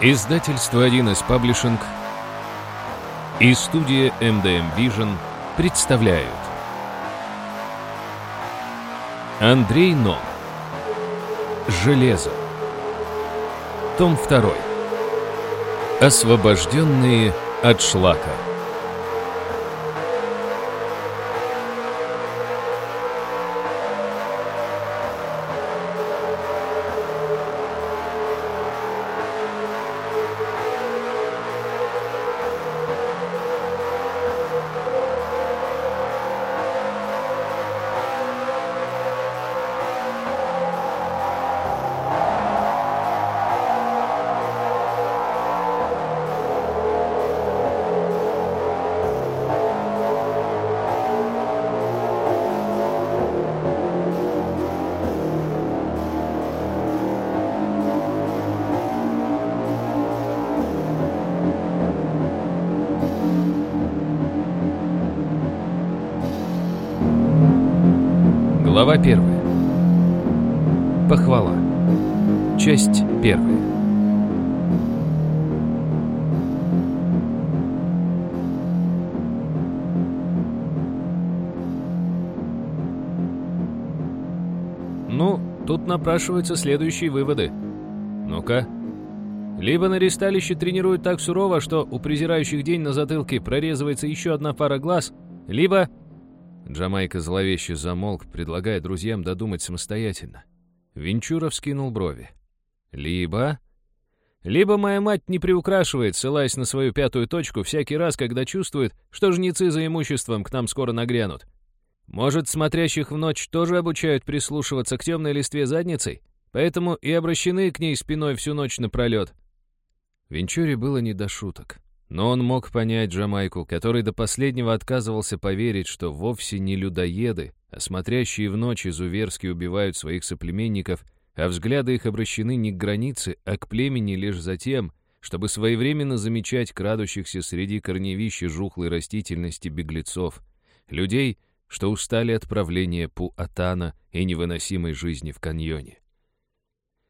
Издательство 1С Паблишинг и студия MDM Vision представляют. Андрей Но Железо. Том 2 Освобожденные от шлака Глава первая. Похвала. Часть первая. Ну, тут напрашиваются следующие выводы. Ну-ка. Либо на ресталище тренируют так сурово, что у презирающих день на затылке прорезывается еще одна пара глаз, либо... Джамайка зловеще замолк, предлагая друзьям додумать самостоятельно. Венчура вскинул брови. «Либо...» «Либо моя мать не приукрашивает, ссылаясь на свою пятую точку, всякий раз, когда чувствует, что жнецы за имуществом к нам скоро нагрянут. Может, смотрящих в ночь тоже обучают прислушиваться к темной листве задницей? Поэтому и обращены к ней спиной всю ночь напролет». Венчуре было не до шуток. Но он мог понять Джамайку, который до последнего отказывался поверить, что вовсе не людоеды, а смотрящие в ночь изуверски убивают своих соплеменников, а взгляды их обращены не к границе, а к племени лишь за тем, чтобы своевременно замечать крадущихся среди корневища жухлой растительности беглецов, людей, что устали от правления Пу-Атана и невыносимой жизни в каньоне.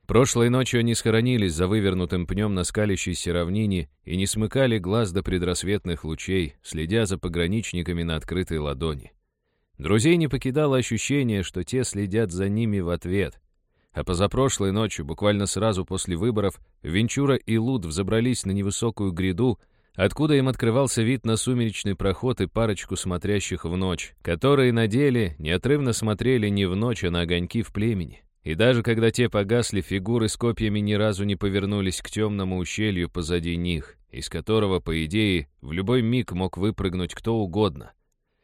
Прошлой ночью они схоронились за вывернутым пнем на скалящейся равнине и не смыкали глаз до предрассветных лучей, следя за пограничниками на открытой ладони. Друзей не покидало ощущение, что те следят за ними в ответ. А позапрошлой ночью, буквально сразу после выборов, Венчура и Луд взобрались на невысокую гряду, откуда им открывался вид на сумеречный проход и парочку смотрящих в ночь, которые на деле неотрывно смотрели не в ночь, а на огоньки в племени. И даже когда те погасли, фигуры с копьями ни разу не повернулись к темному ущелью позади них, из которого, по идее, в любой миг мог выпрыгнуть кто угодно.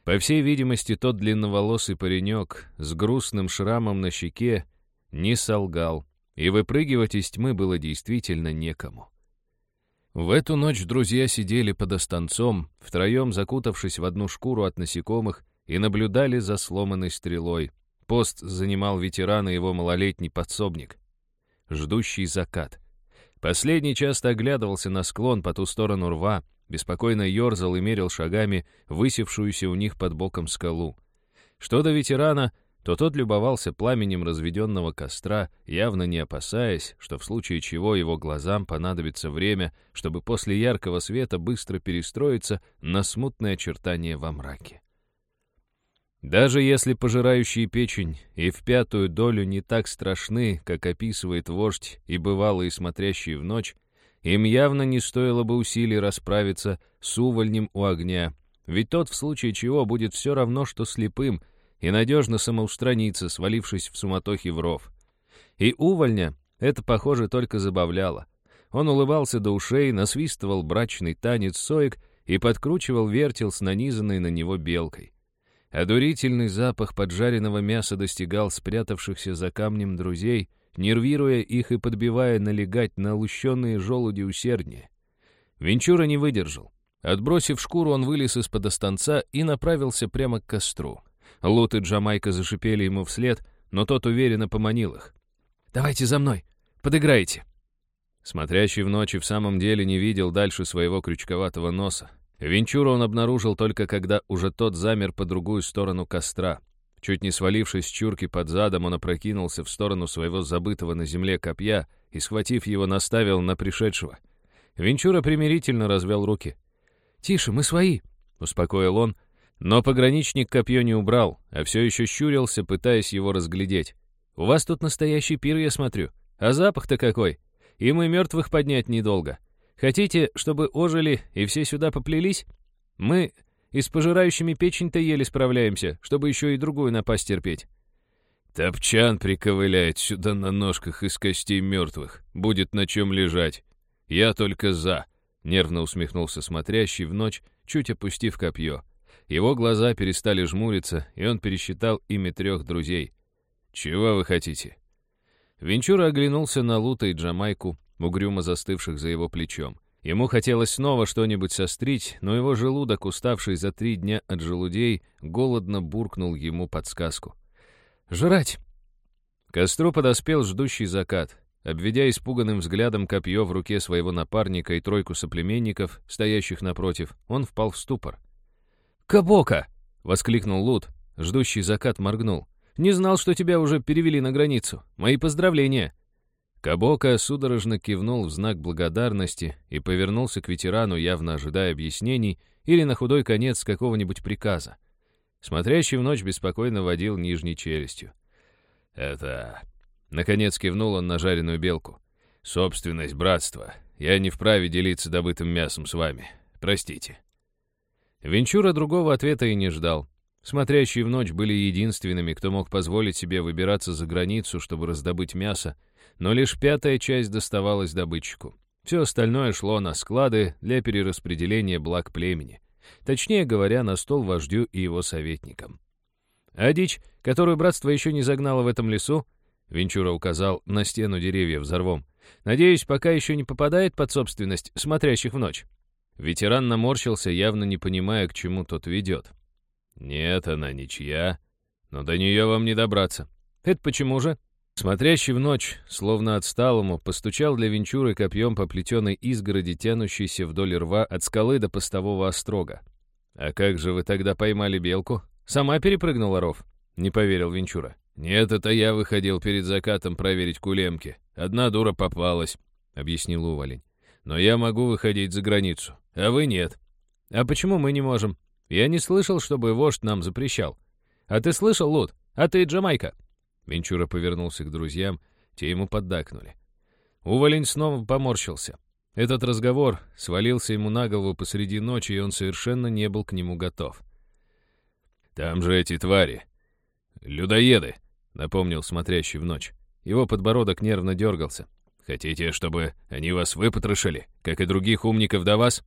По всей видимости, тот длинноволосый паренек с грустным шрамом на щеке не солгал, и выпрыгивать из тьмы было действительно некому. В эту ночь друзья сидели под останцом, втроем закутавшись в одну шкуру от насекомых, и наблюдали за сломанной стрелой, Пост занимал ветеран и его малолетний подсобник. Ждущий закат. Последний часто оглядывался на склон по ту сторону рва, беспокойно ерзал и мерил шагами высевшуюся у них под боком скалу. Что до ветерана, то тот любовался пламенем разведенного костра, явно не опасаясь, что в случае чего его глазам понадобится время, чтобы после яркого света быстро перестроиться на смутные очертания во мраке. Даже если пожирающие печень и в пятую долю не так страшны, как описывает вождь и бывалые смотрящие в ночь, им явно не стоило бы усилий расправиться с увольнем у огня, ведь тот в случае чего будет все равно, что слепым, и надежно самоустраниться, свалившись в суматохе в ров. И увольня это, похоже, только забавляло. Он улыбался до ушей, насвистывал брачный танец соек и подкручивал вертел с нанизанной на него белкой. Одурительный запах поджаренного мяса достигал спрятавшихся за камнем друзей, нервируя их и подбивая налегать на лущенные желуди усерднее. Венчура не выдержал. Отбросив шкуру, он вылез из-под останца и направился прямо к костру. Лут и Джамайка зашипели ему вслед, но тот уверенно поманил их. «Давайте за мной! Подыграйте!» Смотрящий в ночи в самом деле не видел дальше своего крючковатого носа. Венчуру он обнаружил только когда уже тот замер по другую сторону костра. Чуть не свалившись с чурки под задом, он опрокинулся в сторону своего забытого на земле копья и, схватив его, наставил на пришедшего. Венчура примирительно развел руки. «Тише, мы свои», — успокоил он, но пограничник копье не убрал, а все еще щурился, пытаясь его разглядеть. «У вас тут настоящий пир, я смотрю. А запах-то какой! И мы мертвых поднять недолго. Хотите, чтобы ожили и все сюда поплелись? Мы и с пожирающими печень-то еле справляемся, чтобы еще и другую напасть терпеть». «Топчан приковыляет сюда на ножках из костей мертвых. Будет на чем лежать. Я только за», — нервно усмехнулся смотрящий в ночь, чуть опустив копье. Его глаза перестали жмуриться, и он пересчитал ими трех друзей. «Чего вы хотите?» Венчура оглянулся на Лута и Джамайку, угрюмо застывших за его плечом. Ему хотелось снова что-нибудь сострить, но его желудок, уставший за три дня от желудей, голодно буркнул ему подсказку. «Жрать!» К костру подоспел ждущий закат. Обведя испуганным взглядом копье в руке своего напарника и тройку соплеменников, стоящих напротив, он впал в ступор. «Кабока!» — воскликнул Лут. Ждущий закат моргнул. «Не знал, что тебя уже перевели на границу. Мои поздравления!» Кабока судорожно кивнул в знак благодарности и повернулся к ветерану, явно ожидая объяснений или на худой конец какого-нибудь приказа. Смотрящий в ночь беспокойно водил нижней челюстью. «Это Наконец кивнул он на жареную белку. «Собственность братства. Я не вправе делиться добытым мясом с вами. Простите». Венчура другого ответа и не ждал. Смотрящие в ночь были единственными, кто мог позволить себе выбираться за границу, чтобы раздобыть мясо, но лишь пятая часть доставалась добытчику. Все остальное шло на склады для перераспределения благ племени. Точнее говоря, на стол вождю и его советникам. А дичь, которую братство еще не загнало в этом лесу, Венчура указал на стену деревьев взорвом. «Надеюсь, пока еще не попадает под собственность смотрящих в ночь». Ветеран наморщился, явно не понимая, к чему тот ведет. «Нет, она ничья, но до нее вам не добраться». «Это почему же?» Смотрящий в ночь, словно отсталому, постучал для Венчуры копьем по плетеной изгороди, тянущейся вдоль рва от скалы до постового острога. «А как же вы тогда поймали белку? Сама перепрыгнула ров?» — не поверил Венчура. «Нет, это я выходил перед закатом проверить кулемки. Одна дура попалась», — объяснил Уволень. «Но я могу выходить за границу, а вы нет». «А почему мы не можем? Я не слышал, чтобы вождь нам запрещал». «А ты слышал, Лут? А ты Джамайка?» Венчура повернулся к друзьям, те ему поддакнули. Уволень снова поморщился. Этот разговор свалился ему на голову посреди ночи, и он совершенно не был к нему готов. «Там же эти твари. Людоеды», — напомнил смотрящий в ночь. Его подбородок нервно дергался. «Хотите, чтобы они вас выпотрошили, как и других умников до вас?»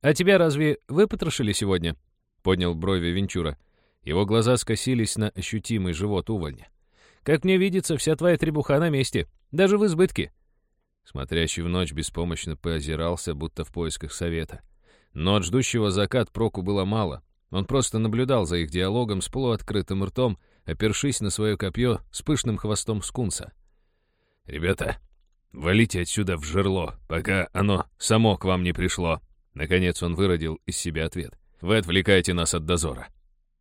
«А тебя разве выпотрошили сегодня?» — поднял брови Венчура. Его глаза скосились на ощутимый живот увольня. «Как мне видится, вся твоя требуха на месте, даже в избытке». Смотрящий в ночь беспомощно поозирался, будто в поисках совета. Но от ждущего закат проку было мало. Он просто наблюдал за их диалогом с полуоткрытым ртом, опершись на свое копье с пышным хвостом скунса. «Ребята, валите отсюда в жерло, пока оно само к вам не пришло». Наконец он выродил из себя ответ. «Вы отвлекаете нас от дозора».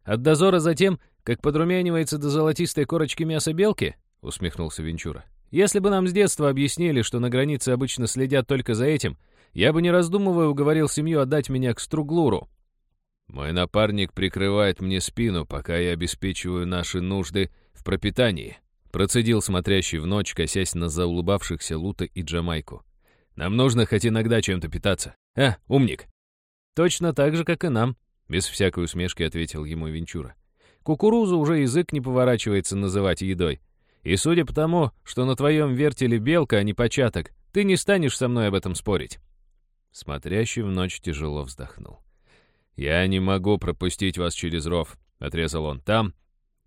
«От дозора за тем, как подрумянивается до золотистой корочки мяса белки?» — усмехнулся Венчура. «Если бы нам с детства объяснили, что на границе обычно следят только за этим, я бы, не раздумывая, уговорил семью отдать меня к Струглуру. Мой напарник прикрывает мне спину, пока я обеспечиваю наши нужды в пропитании. Процедил смотрящий в ночь, косясь на заулыбавшихся Лута и Джамайку. Нам нужно хоть иногда чем-то питаться. А, умник. Точно так же, как и нам, без всякой усмешки ответил ему Венчура. Кукурузу уже язык не поворачивается называть едой. И судя по тому, что на твоем вертеле белка, а не початок, ты не станешь со мной об этом спорить. Смотрящий в ночь тяжело вздохнул. «Я не могу пропустить вас через ров», — отрезал он. «Там...»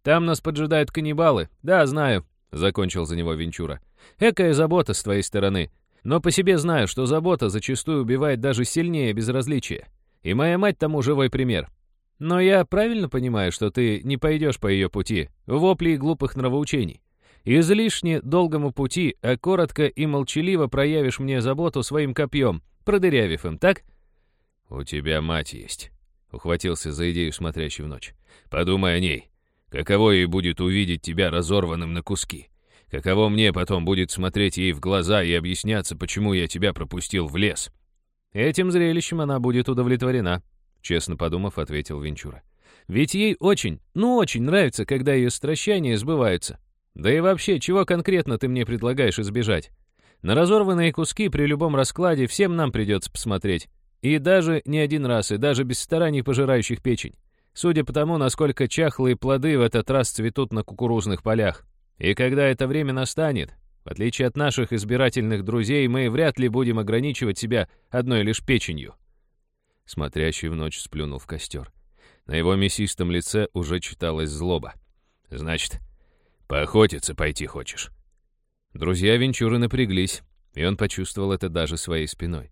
«Там нас поджидают каннибалы. Да, знаю», — закончил за него Венчура. «Экая забота с твоей стороны. Но по себе знаю, что забота зачастую убивает даже сильнее безразличия. И моя мать тому живой пример. Но я правильно понимаю, что ты не пойдешь по ее пути, вопли и глупых нравоучений. Излишне долгому пути, а коротко и молчаливо проявишь мне заботу своим копьем, продырявив им, так?» «У тебя мать есть», Ухватился за идею, смотрящий в ночь. «Подумай о ней. Каково ей будет увидеть тебя разорванным на куски? Каково мне потом будет смотреть ей в глаза и объясняться, почему я тебя пропустил в лес? Этим зрелищем она будет удовлетворена», — честно подумав, ответил Венчура. «Ведь ей очень, ну очень нравится, когда ее стращания сбываются. Да и вообще, чего конкретно ты мне предлагаешь избежать? На разорванные куски при любом раскладе всем нам придется посмотреть. И даже не один раз, и даже без стараний пожирающих печень. Судя по тому, насколько чахлые плоды в этот раз цветут на кукурузных полях. И когда это время настанет, в отличие от наших избирательных друзей, мы вряд ли будем ограничивать себя одной лишь печенью. Смотрящий в ночь сплюнул в костер. На его мясистом лице уже читалась злоба. «Значит, поохотиться пойти хочешь?» Друзья Венчуры напряглись, и он почувствовал это даже своей спиной.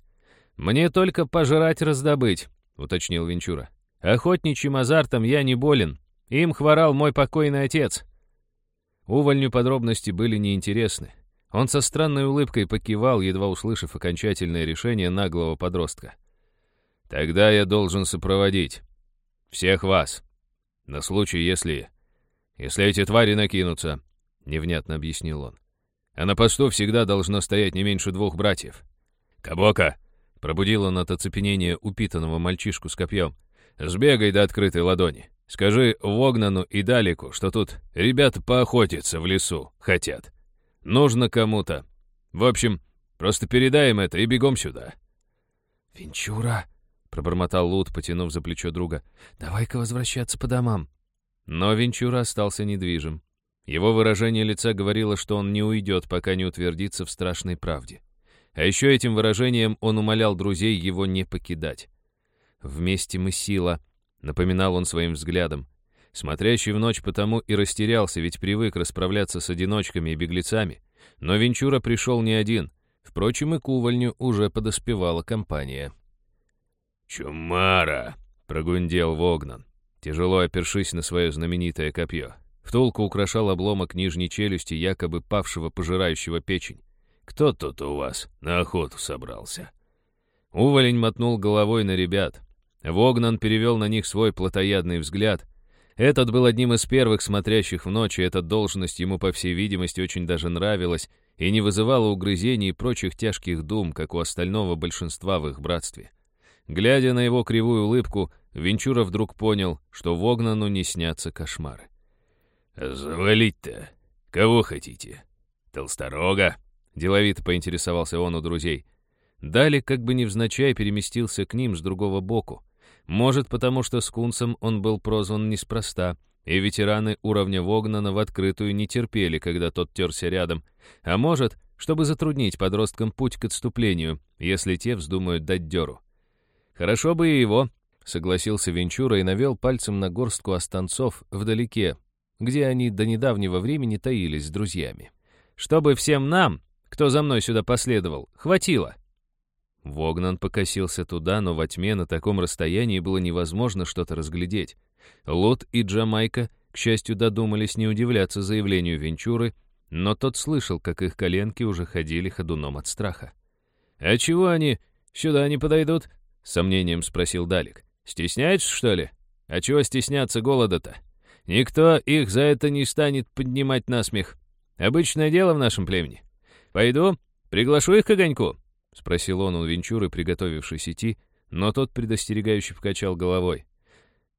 «Мне только пожрать раздобыть», — уточнил Венчура. «Охотничьим азартом я не болен. Им хворал мой покойный отец». Увольню подробности были неинтересны. Он со странной улыбкой покивал, едва услышав окончательное решение наглого подростка. «Тогда я должен сопроводить. Всех вас. На случай, если... Если эти твари накинутся», — невнятно объяснил он. «А на посту всегда должно стоять не меньше двух братьев». «Кабока!» — пробудил он от оцепенения упитанного мальчишку с копьем. «Сбегай до открытой ладони. Скажи Вогнану и Далику, что тут ребята поохотиться в лесу хотят». Нужно кому-то. В общем, просто передай им это и бегом сюда». «Венчура», — пробормотал Лут, потянув за плечо друга, — «давай-ка возвращаться по домам». Но Венчура остался недвижим. Его выражение лица говорило, что он не уйдет, пока не утвердится в страшной правде. А еще этим выражением он умолял друзей его не покидать. «Вместе мы сила», — напоминал он своим взглядом. Смотрящий в ночь потому и растерялся, ведь привык расправляться с одиночками и беглецами. Но Венчура пришел не один. Впрочем, и к увольню уже подоспевала компания. «Чумара!» — прогундел Вогнан, тяжело опершись на свое знаменитое копье. Втулку украшал обломок нижней челюсти, якобы павшего пожирающего печень. «Кто тут у вас на охоту собрался?» Уволень мотнул головой на ребят. Вогнан перевел на них свой плотоядный взгляд, этот был одним из первых смотрящих в ночь, и эта должность ему, по всей видимости, очень даже нравилась и не вызывала угрызений и прочих тяжких дум, как у остального большинства в их братстве. Глядя на его кривую улыбку, Венчура вдруг понял, что Вогнану не снятся кошмары. «Завалить-то? Кого хотите? Толсторога?» — деловито поинтересовался он у друзей. Дали, как бы невзначай, переместился к ним с другого боку. Может, потому что с Кунцем он был прозван неспроста, и ветераны уровня Вогнана в открытую не терпели, когда тот терся рядом. А может, чтобы затруднить подросткам путь к отступлению, если те вздумают дать дёру. Хорошо бы и его, согласился Венчура и навел пальцем на горстку останцов вдалеке, где они до недавнего времени таились с друзьями. Чтобы всем нам, кто за мной сюда последовал, хватило. Вогнан покосился туда, но во тьме на таком расстоянии было невозможно что-то разглядеть. Лот и Джамайка, к счастью, додумались не удивляться заявлению Венчуры, но тот слышал, как их коленки уже ходили ходуном от страха. «А чего они сюда не подойдут?» — с сомнением спросил Далик. «Стесняются, что ли? А чего стесняться голода-то? Никто их за это не станет поднимать на смех. Обычное дело в нашем племени. Пойду, приглашу их к огоньку». — спросил он у Венчуры, приготовившись идти, но тот предостерегающе покачал головой.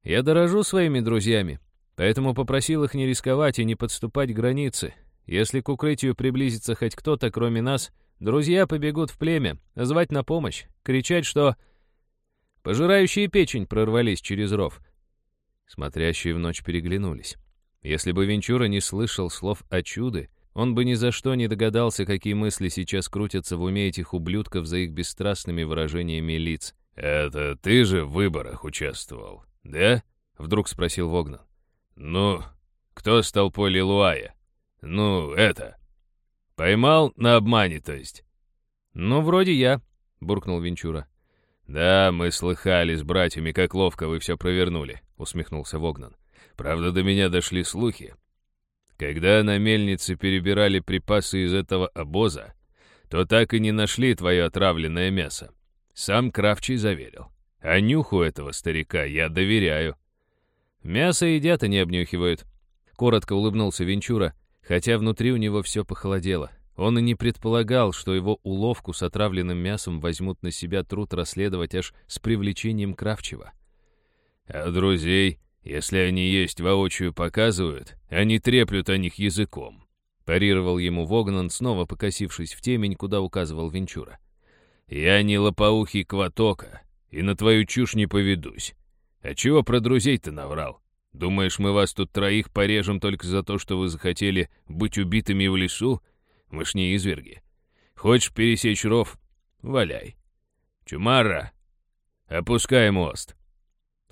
«Я дорожу своими друзьями, поэтому попросил их не рисковать и не подступать к границе. Если к укрытию приблизится хоть кто-то, кроме нас, друзья побегут в племя, звать на помощь, кричать, что... Пожирающие печень прорвались через ров». Смотрящие в ночь переглянулись. Если бы Венчура не слышал слов о чуде, он бы ни за что не догадался, какие мысли сейчас крутятся в уме этих ублюдков за их бесстрастными выражениями лиц. «Это ты же в выборах участвовал, да?» — вдруг спросил Вогнан. «Ну, кто с толпой Лилуая? Ну, это... Поймал на обмане, то есть?» «Ну, вроде я», — буркнул Венчура. «Да, мы слыхали с братьями, как ловко вы все провернули», — усмехнулся Вогнан. «Правда, до меня дошли слухи, когда на мельнице перебирали припасы из этого обоза, то так и не нашли твое отравленное мясо. Сам Кравчий заверил. А нюху этого старика я доверяю. Мясо едят, а не обнюхивают. Коротко улыбнулся Венчура, хотя внутри у него все похолодело. Он и не предполагал, что его уловку с отравленным мясом возьмут на себя труд расследовать аж с привлечением Кравчева. А друзей, если они есть воочию показывают, они треплют о них языком. Парировал ему Вогнан, снова покосившись в темень, куда указывал Венчура. «Я не лопоухий Кватока, и на твою чушь не поведусь. А чего про друзей-то наврал? Думаешь, мы вас тут троих порежем только за то, что вы захотели быть убитыми в лесу? Мы ж не изверги. Хочешь пересечь ров? Валяй. Чумара, опускай мост».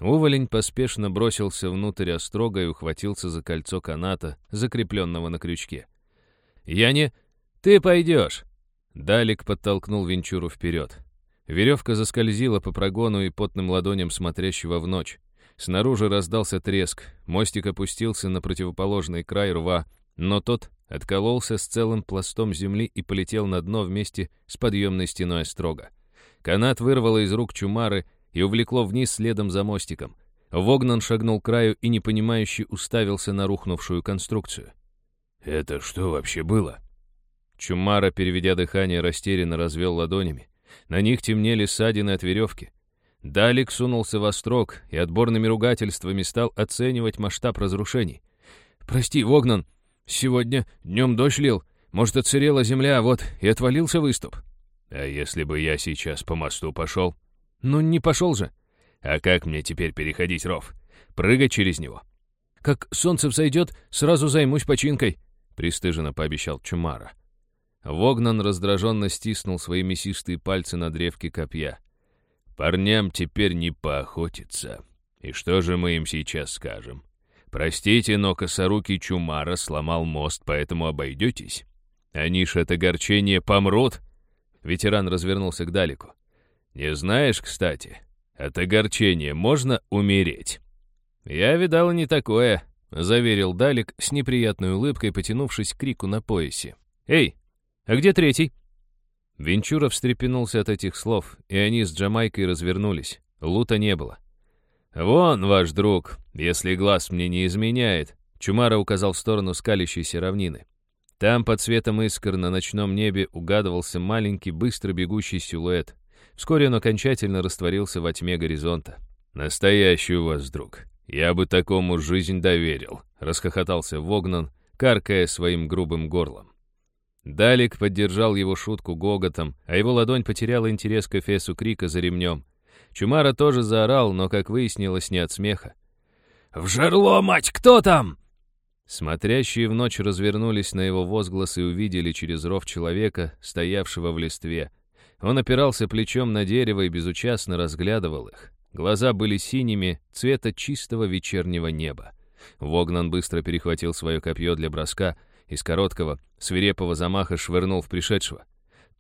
Уволень поспешно бросился внутрь острога и ухватился за кольцо каната, закрепленного на крючке. «Я не... Ты пойдешь!» Далик подтолкнул Венчуру вперед. Веревка заскользила по прогону и потным ладоням смотрящего в ночь. Снаружи раздался треск, мостик опустился на противоположный край рва, но тот откололся с целым пластом земли и полетел на дно вместе с подъемной стеной острога. Канат вырвало из рук Чумары и увлекло вниз следом за мостиком. Вогнан шагнул к краю и непонимающе уставился на рухнувшую конструкцию. «Это что вообще было?» Чумара, переведя дыхание, растерянно развел ладонями. На них темнели ссадины от веревки. Далик сунулся во строк и отборными ругательствами стал оценивать масштаб разрушений. «Прости, Вогнан, сегодня днем дождь лил. Может, отсырела земля, вот, и отвалился выступ». «А если бы я сейчас по мосту пошел?» «Ну, не пошел же». «А как мне теперь переходить ров? Прыгать через него?» «Как солнце взойдет, сразу займусь починкой», — пристыженно пообещал Чумара. Вогнан раздраженно стиснул свои мясистые пальцы на древке копья. «Парням теперь не поохотиться. И что же мы им сейчас скажем? Простите, но косорукий Чумара сломал мост, поэтому обойдетесь? Они ж от огорчения помрут!» Ветеран развернулся к Далику. «Не знаешь, кстати, от огорчения можно умереть?» «Я видал не такое», — заверил Далик с неприятной улыбкой, потянувшись к крику на поясе. «Эй, а где третий?» Венчура встрепенулся от этих слов, и они с Джамайкой развернулись. Лута не было. «Вон ваш друг, если глаз мне не изменяет», — Чумара указал в сторону скалящейся равнины. Там под светом искр на ночном небе угадывался маленький, быстро бегущий силуэт. Вскоре он окончательно растворился во тьме горизонта. «Настоящий у вас друг. Я бы такому жизнь доверил», — расхохотался Вогнан, каркая своим грубым горлом. Далик поддержал его шутку гоготом, а его ладонь потеряла интерес к эфесу крика за ремнем. Чумара тоже заорал, но, как выяснилось, не от смеха. «В жерло, мать, кто там?» Смотрящие в ночь развернулись на его возглас и увидели через ров человека, стоявшего в листве. Он опирался плечом на дерево и безучастно разглядывал их. Глаза были синими, цвета чистого вечернего неба. Вогнан быстро перехватил свое копье для броска — из короткого, свирепого замаха швырнул в пришедшего.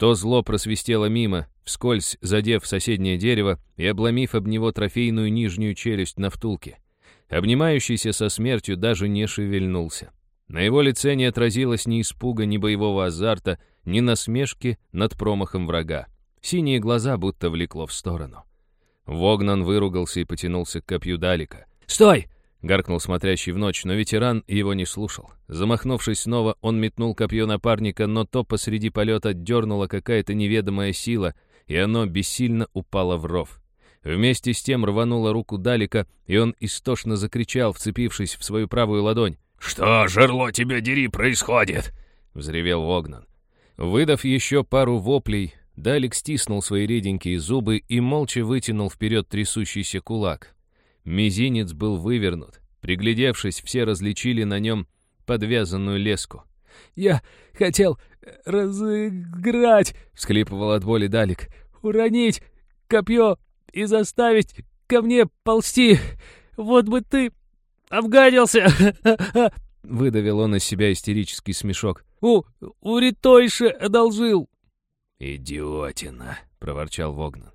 То зло просвистело мимо, вскользь задев соседнее дерево и обломив об него трофейную нижнюю челюсть на втулке. Обнимающийся со смертью даже не шевельнулся. На его лице не отразилось ни испуга, ни боевого азарта, ни насмешки над промахом врага. Синие глаза будто влекло в сторону. Вогнан выругался и потянулся к копью Далика. «Стой!» — гаркнул смотрящий в ночь, но ветеран его не слушал. Замахнувшись снова, он метнул копье напарника, но то посреди полета дернула какая-то неведомая сила, и оно бессильно упало в ров. Вместе с тем рванула руку Далика, и он истошно закричал, вцепившись в свою правую ладонь. «Что, жерло тебя дери, происходит?» — взревел Вогнан. Выдав еще пару воплей, Далик стиснул свои реденькие зубы и молча вытянул вперед трясущийся кулак. Мизинец был вывернут. Приглядевшись, все различили на нем подвязанную леску. «Я хотел разыграть!» — всхлипывал от боли Далик. «Уронить копье и заставить ко мне ползти! Вот бы ты обгадился!» Выдавил он из себя истерический смешок. «У, у Ритойши одолжил!» «Идиотина!» — проворчал Вогнан.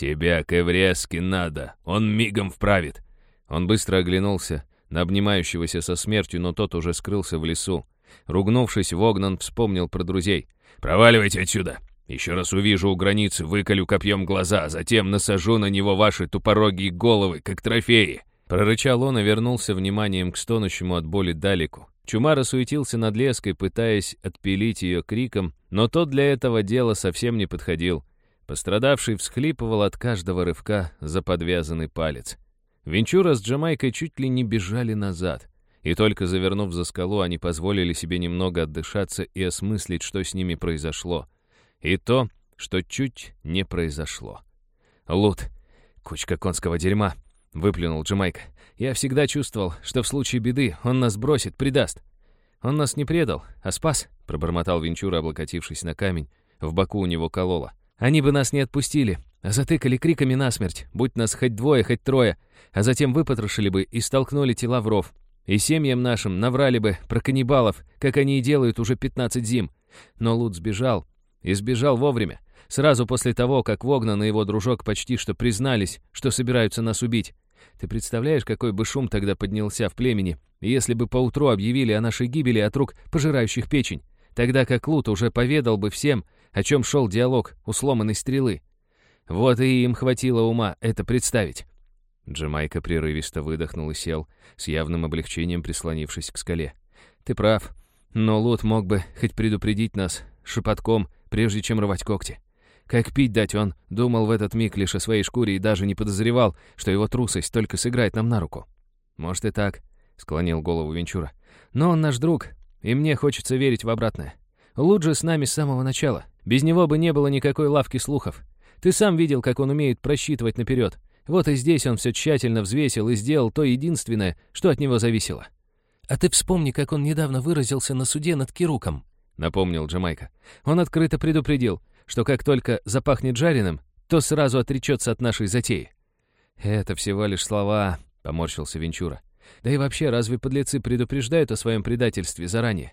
«Тебя к Эвреске надо, он мигом вправит». Он быстро оглянулся на обнимающегося со смертью, но тот уже скрылся в лесу. Ругнувшись, Вогнан вспомнил про друзей. «Проваливайте отсюда! Еще раз увижу у границы, выколю копьем глаза, а затем насажу на него ваши тупорогие головы, как трофеи!» Прорычал он и вернулся вниманием к стонущему от боли Далику. Чумара суетился над леской, пытаясь отпилить ее криком, но тот для этого дела совсем не подходил. Пострадавший всхлипывал от каждого рывка за подвязанный палец. Венчура с Джамайкой чуть ли не бежали назад. И только завернув за скалу, они позволили себе немного отдышаться и осмыслить, что с ними произошло. И то, что чуть не произошло. «Лут, кучка конского дерьма», — выплюнул Джамайка. «Я всегда чувствовал, что в случае беды он нас бросит, предаст». «Он нас не предал, а спас», — пробормотал Венчура, облокотившись на камень. В боку у него кололо. «Они бы нас не отпустили, а затыкали криками насмерть, будь нас хоть двое, хоть трое, а затем выпотрошили бы и столкнули тела в ров. И семьям нашим наврали бы про каннибалов, как они и делают уже 15 зим. Но Лут сбежал. И сбежал вовремя. Сразу после того, как Вогнан и его дружок почти что признались, что собираются нас убить. Ты представляешь, какой бы шум тогда поднялся в племени, если бы поутру объявили о нашей гибели от рук пожирающих печень, тогда как Лут уже поведал бы всем, о чем шел диалог у сломанной стрелы. Вот и им хватило ума это представить. Джамайка прерывисто выдохнул и сел, с явным облегчением прислонившись к скале. «Ты прав, но Лут мог бы хоть предупредить нас шепотком, прежде чем рвать когти. Как пить дать он думал в этот миг лишь о своей шкуре и даже не подозревал, что его трусость только сыграет нам на руку. Может и так, склонил голову Венчура. Но он наш друг, и мне хочется верить в обратное. Лут же с нами с самого начала. Без него бы не было никакой лавки слухов. Ты сам видел, как он умеет просчитывать наперед. Вот и здесь он все тщательно взвесил и сделал то единственное, что от него зависело. «А ты вспомни, как он недавно выразился на суде над Кируком», — напомнил Джамайка. Он открыто предупредил, что как только запахнет жареным, то сразу отречется от нашей затеи. «Это всего лишь слова», — поморщился Венчура. «Да и вообще, разве подлецы предупреждают о своем предательстве заранее?»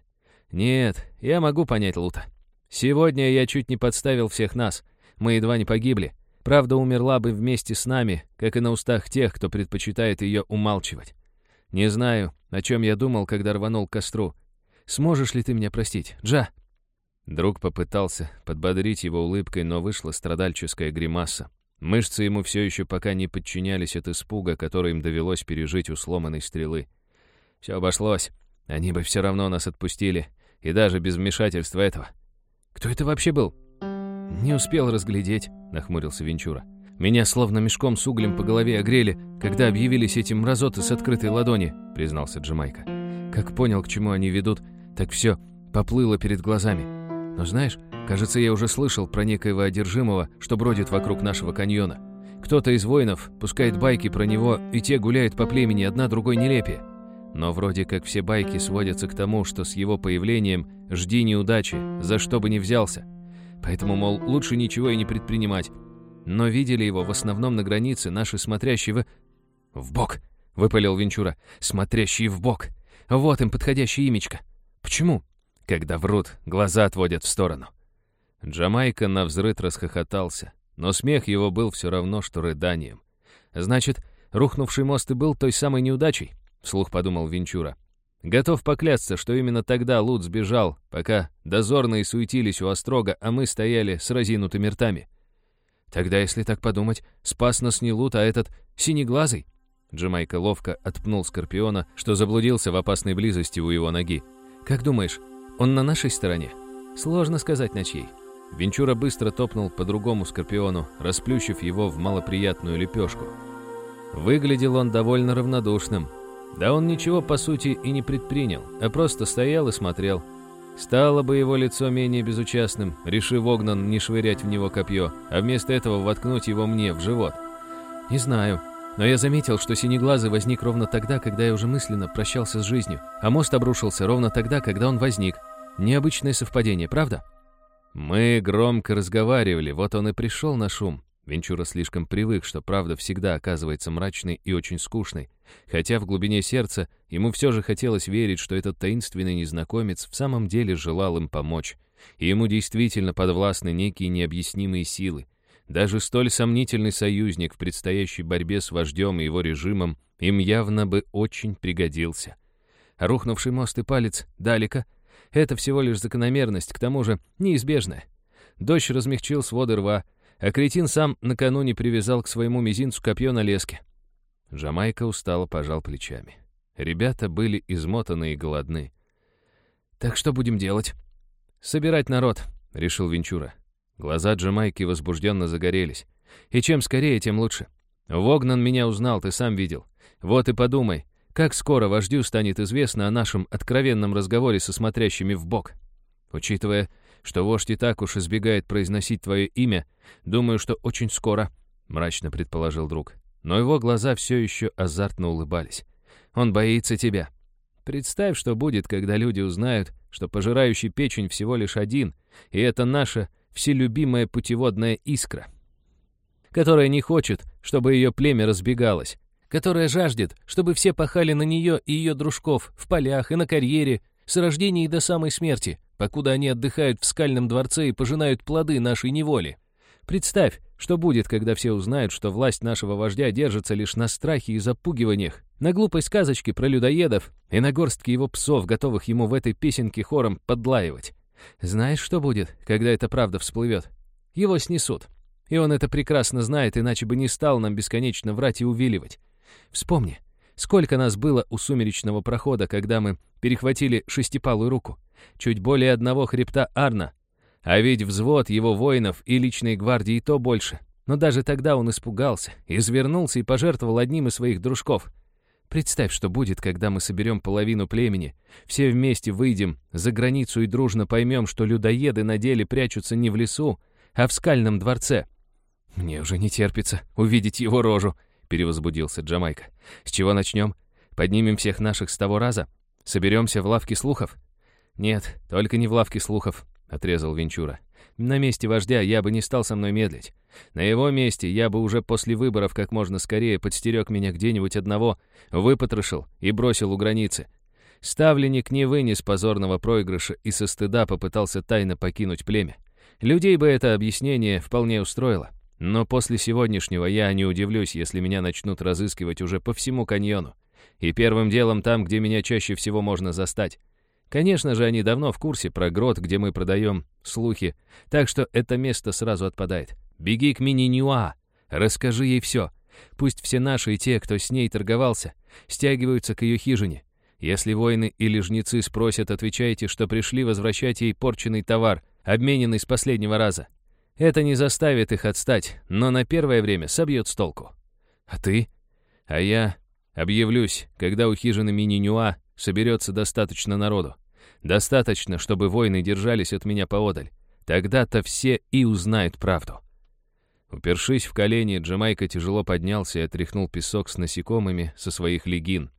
«Нет, я могу понять Лута. Сегодня я чуть не подставил всех нас. Мы едва не погибли. Правда умерла бы вместе с нами, как и на устах тех, кто предпочитает ее умалчивать. Не знаю, о чем я думал, когда рванул к костру. Сможешь ли ты меня простить, Джа?» Друг попытался подбодрить его улыбкой, но вышла страдальческая гримаса. Мышцы ему все еще пока не подчинялись от испуга, который им довелось пережить у сломанной стрелы. Все обошлось. Они бы все равно нас отпустили. И даже без вмешательства этого. Кто это вообще был? «Не успел разглядеть», — нахмурился Венчура. «Меня словно мешком с углем по голове огрели, когда объявились эти мразоты с открытой ладони», — признался Джамайка. «Как понял, к чему они ведут, так все поплыло перед глазами. Но знаешь, кажется, я уже слышал про некоего одержимого, что бродит вокруг нашего каньона. Кто-то из воинов пускает байки про него, и те гуляют по племени одна другой нелепее. Но вроде как все байки сводятся к тому, что с его появлением жди неудачи, за что бы ни взялся. Поэтому, мол, лучше ничего и не предпринимать. Но видели его в основном на границе наши смотрящие в... «В бок!» — выпалил Венчура. «Смотрящие в бок! Вот им подходящее имечко! Почему?» Когда врут, глаза отводят в сторону. Джамайка навзрыд расхохотался, но смех его был все равно, что рыданием. «Значит, рухнувший мост и был той самой неудачей?» — вслух подумал Венчура. Готов поклясться, что именно тогда Лут сбежал, пока дозорные суетились у острога, а мы стояли с разинутыми ртами. Тогда, если так подумать, спас нас не Лут, а этот синеглазый. Джамайка ловко отпнул Скорпиона, что заблудился в опасной близости у его ноги. «Как думаешь, он на нашей стороне?» «Сложно сказать, на чьей». Венчура быстро топнул по другому Скорпиону, расплющив его в малоприятную лепешку. Выглядел он довольно равнодушным, да он ничего, по сути, и не предпринял, а просто стоял и смотрел. Стало бы его лицо менее безучастным, решив Огнан не швырять в него копье, а вместо этого воткнуть его мне в живот. Не знаю, но я заметил, что синеглазый возник ровно тогда, когда я уже мысленно прощался с жизнью, а мост обрушился ровно тогда, когда он возник. Необычное совпадение, правда? Мы громко разговаривали, вот он и пришел на шум. Венчура слишком привык, что правда всегда оказывается мрачной и очень скучной, хотя в глубине сердца ему все же хотелось верить, что этот таинственный незнакомец в самом деле желал им помочь, и ему действительно подвластны некие необъяснимые силы. Даже столь сомнительный союзник в предстоящей борьбе с вождем и его режимом им явно бы очень пригодился. Рухнувший мост и палец далеко — это всего лишь закономерность, к тому же неизбежная. Дождь размягчил своды рва, а кретин сам накануне привязал к своему мизинцу копье на леске. Джамайка устало пожал плечами. Ребята были измотаны и голодны. Так что будем делать?» «Собирать народ», — решил Венчура. Глаза Джамайки возбужденно загорелись. «И чем скорее, тем лучше. Вогнан меня узнал, ты сам видел. Вот и подумай, как скоро вождю станет известно о нашем откровенном разговоре со смотрящими в бок. Учитывая, что вождь и так уж избегает произносить твое имя, думаю, что очень скоро», — мрачно предположил друг. Но его глаза все еще азартно улыбались. «Он боится тебя. Представь, что будет, когда люди узнают, что пожирающий печень всего лишь один, и это наша вселюбимая путеводная искра, которая не хочет, чтобы ее племя разбегалось, которая жаждет, чтобы все пахали на нее и ее дружков в полях и на карьере, с рождения и до самой смерти, покуда они отдыхают в скальном дворце и пожинают плоды нашей неволи. Представь, что будет, когда все узнают, что власть нашего вождя держится лишь на страхе и запугиваниях, на глупой сказочке про людоедов и на горстке его псов, готовых ему в этой песенке хором подлаивать. Знаешь, что будет, когда эта правда всплывет? Его снесут. И он это прекрасно знает, иначе бы не стал нам бесконечно врать и увиливать. Вспомни, сколько нас было у сумеречного прохода, когда мы перехватили шестипалую руку. Чуть более одного хребта Арна. А ведь взвод его воинов и личной гвардии то больше. Но даже тогда он испугался, извернулся и пожертвовал одним из своих дружков. Представь, что будет, когда мы соберем половину племени, все вместе выйдем за границу и дружно поймем, что людоеды на деле прячутся не в лесу, а в скальном дворце. Мне уже не терпится увидеть его рожу, перевозбудился Джамайка. С чего начнем? Поднимем всех наших с того раза? Соберемся в лавке слухов? Нет, только не в лавке слухов, отрезал Венчура. На месте вождя я бы не стал со мной медлить. На его месте я бы уже после выборов как можно скорее подстерег меня где-нибудь одного, выпотрошил и бросил у границы. Ставленник не вынес позорного проигрыша и со стыда попытался тайно покинуть племя. Людей бы это объяснение вполне устроило. Но после сегодняшнего я не удивлюсь, если меня начнут разыскивать уже по всему каньону. И первым делом там, где меня чаще всего можно застать. Конечно же, они давно в курсе про грот, где мы продаем слухи, так что это место сразу отпадает. Беги к Мини-Нюа, расскажи ей все. Пусть все наши и те, кто с ней торговался, стягиваются к ее хижине. Если воины или жнецы спросят, отвечайте, что пришли возвращать ей порченный товар, обмененный с последнего раза. Это не заставит их отстать, но на первое время собьет с толку. А ты? А я объявлюсь, когда у хижины Мини-Нюа соберется достаточно народу. Достаточно, чтобы воины держались от меня поодаль. Тогда-то все и узнают правду. Упершись в колени, Джамайка тяжело поднялся и отряхнул песок с насекомыми со своих легин.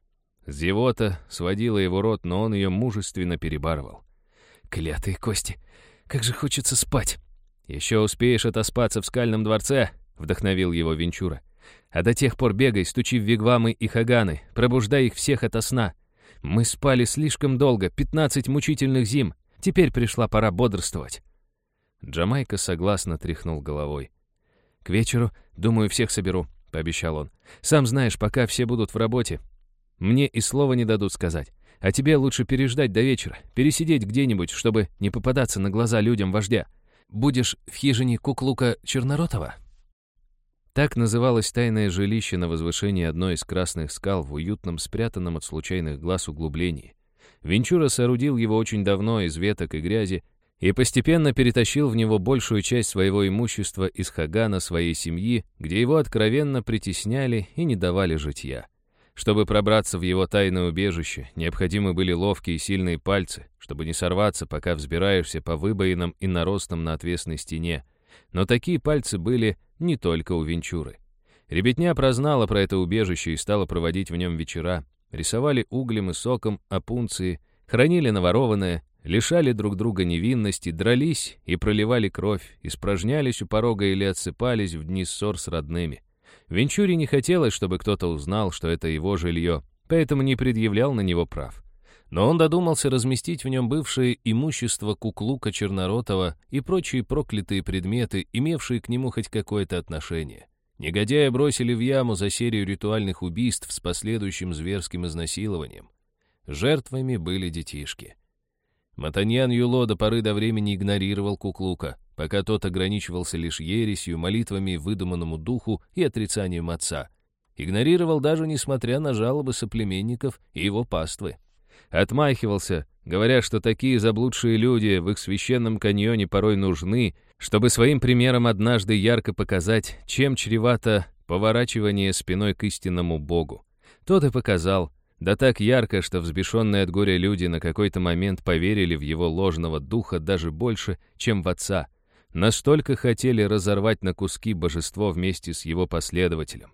Зевота сводила его рот, но он ее мужественно перебарывал. «Клятые кости! Как же хочется спать!» «Еще успеешь отоспаться в скальном дворце!» — вдохновил его Венчура. «А до тех пор бегай, стучи в вигвамы и хаганы, пробуждай их всех ото сна. Мы спали слишком долго, пятнадцать мучительных зим. Теперь пришла пора бодрствовать». Джамайка согласно тряхнул головой. «К вечеру, думаю, всех соберу», — пообещал он. «Сам знаешь, пока все будут в работе, мне и слова не дадут сказать. А тебе лучше переждать до вечера, пересидеть где-нибудь, чтобы не попадаться на глаза людям вождя. Будешь в хижине Куклука Черноротова?» Так называлось тайное жилище на возвышении одной из красных скал в уютном, спрятанном от случайных глаз углублении. Венчура соорудил его очень давно из веток и грязи и постепенно перетащил в него большую часть своего имущества из Хагана своей семьи, где его откровенно притесняли и не давали житья. Чтобы пробраться в его тайное убежище, необходимы были ловкие и сильные пальцы, чтобы не сорваться, пока взбираешься по выбоинам и наростам на отвесной стене. Но такие пальцы были не только у Венчуры. Ребятня прознала про это убежище и стала проводить в нем вечера. Рисовали углем и соком опунции, хранили наворованное, лишали друг друга невинности, дрались и проливали кровь, испражнялись у порога или отсыпались в дни ссор с родными. Венчуре не хотелось, чтобы кто-то узнал, что это его жилье, поэтому не предъявлял на него прав. Но он додумался разместить в нем бывшее имущество Куклука Черноротова и прочие проклятые предметы, имевшие к нему хоть какое-то отношение. Негодяя бросили в яму за серию ритуальных убийств с последующим зверским изнасилованием. Жертвами были детишки. Матаньян Юло до поры до времени игнорировал Куклука, пока тот ограничивался лишь ересью, молитвами выдуманному духу и отрицанием отца. Игнорировал даже несмотря на жалобы соплеменников и его паствы. Отмахивался, говоря, что такие заблудшие люди в их священном каньоне порой нужны, чтобы своим примером однажды ярко показать, чем чревато поворачивание спиной к истинному Богу. Тот и показал, да так ярко, что взбешенные от горя люди на какой-то момент поверили в его ложного духа даже больше, чем в отца. Настолько хотели разорвать на куски божество вместе с его последователем.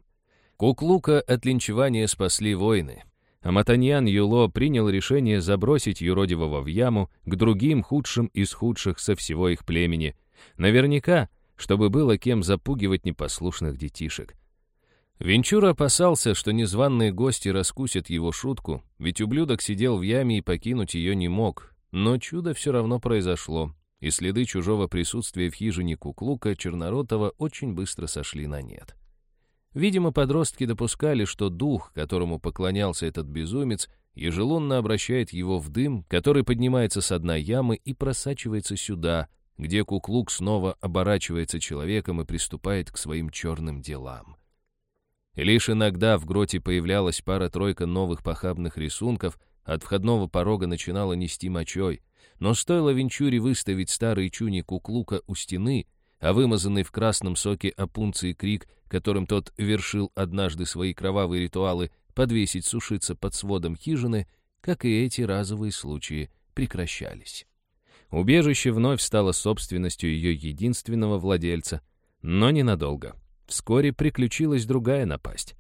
Куклука от линчевания спасли воины, а Матаньян Юло принял решение забросить юродивого в яму к другим худшим из худших со всего их племени. Наверняка, чтобы было кем запугивать непослушных детишек. Венчура опасался, что незваные гости раскусят его шутку, ведь ублюдок сидел в яме и покинуть ее не мог. Но чудо все равно произошло, и следы чужого присутствия в хижине Куклука Черноротова очень быстро сошли на нет. Видимо, подростки допускали, что дух, которому поклонялся этот безумец, ежелунно обращает его в дым, который поднимается с дна ямы и просачивается сюда, где Куклук снова оборачивается человеком и приступает к своим черным делам. Лишь иногда в гроте появлялась пара-тройка новых похабных рисунков, от входного порога начинала нести мочой. Но стоило Венчуре выставить старый чуни куклука у стены, а вымазанный в красном соке опунции крик, которым тот вершил однажды свои кровавые ритуалы, подвесить сушиться под сводом хижины, как и эти разовые случаи прекращались. Убежище вновь стало собственностью ее единственного владельца, но ненадолго. Вскоре приключилась другая напасть.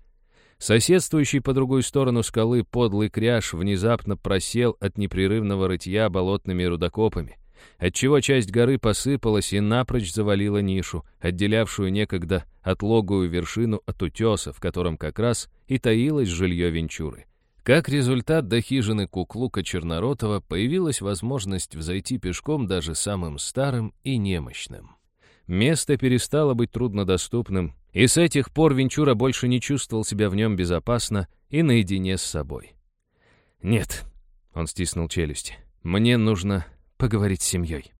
Соседствующий по другую сторону скалы подлый кряж внезапно просел от непрерывного рытья болотными рудокопами, отчего часть горы посыпалась и напрочь завалила нишу, отделявшую некогда отлогую вершину от утеса, в котором как раз и таилось жилье Венчуры. Как результат, до хижины Куклука Черноротова появилась возможность взойти пешком даже самым старым и немощным. Место перестало быть труднодоступным, и с этих пор Венчура больше не чувствовал себя в нем безопасно и наедине с собой. «Нет», — он стиснул челюсти, — «мне нужно поговорить с семьей».